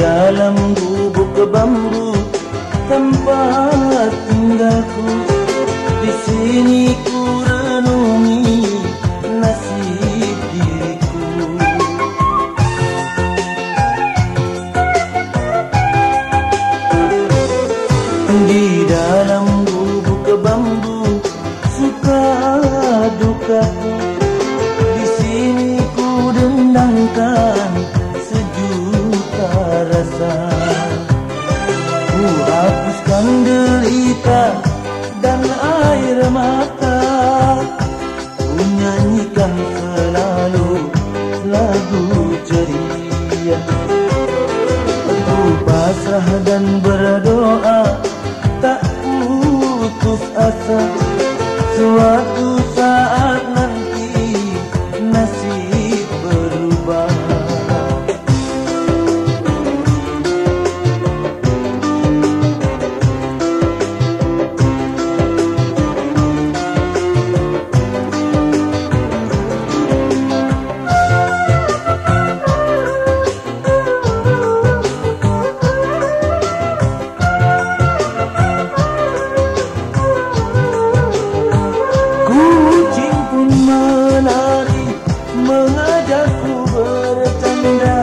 dalam gubuk bambu tempat tinggalku di sini. Hapuskan derita dan air mata. Ku nyanyikan selalu lagu ceria. Ku pasrah dan berdoa tak putus asa wajahku bertanda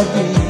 jadi istana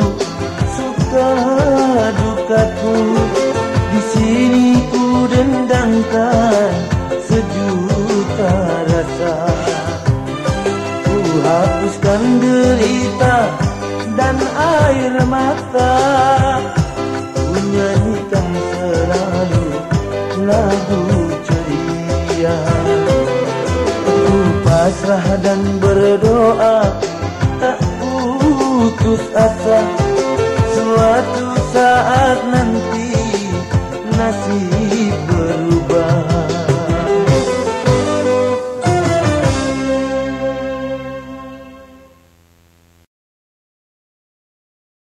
hapuskan derita dan air mata. Ku nyanyikan selalu lagu ceria. Ku pasrah dan berdoa tak putus asa. Suatu saat nanti nasib